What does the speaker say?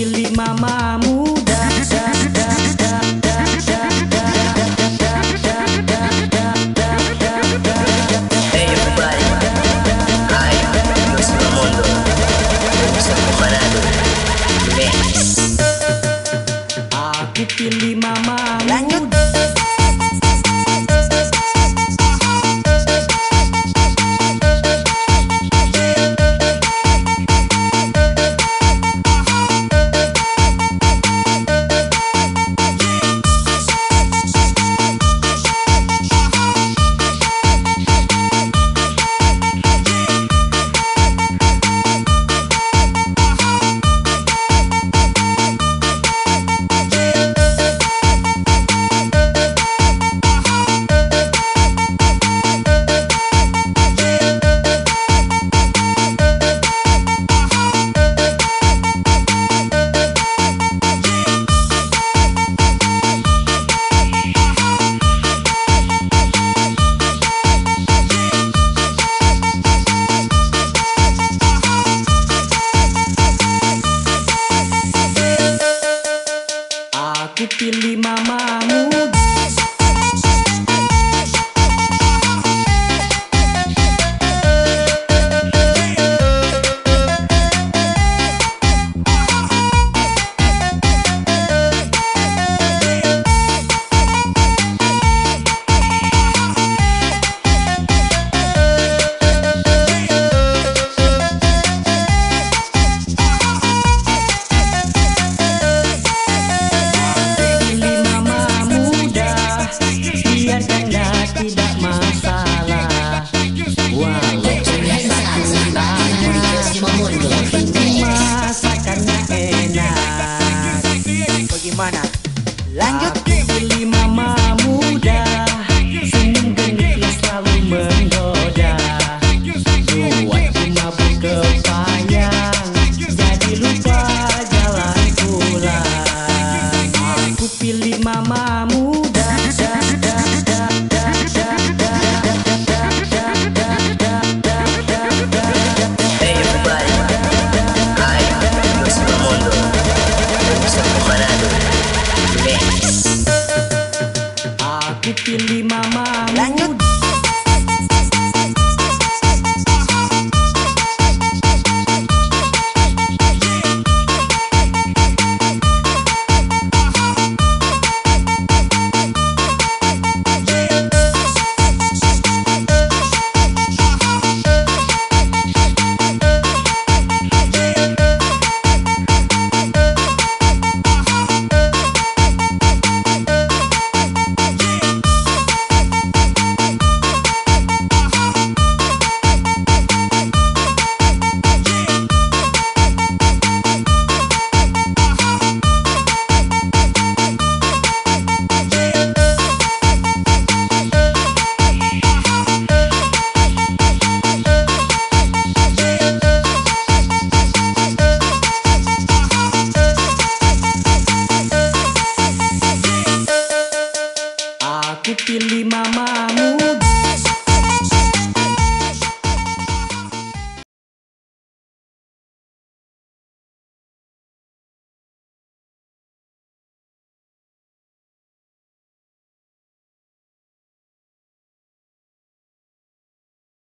pilih mamamu. pilih mamamu tidak masalah. Walau punya satu tangan Masakannya enak. Bagaimana? Lanjut. Pilih mama muda Senyum genit yang selalu menggoda. Buat mabuk kepayang Jadi lupa là nhất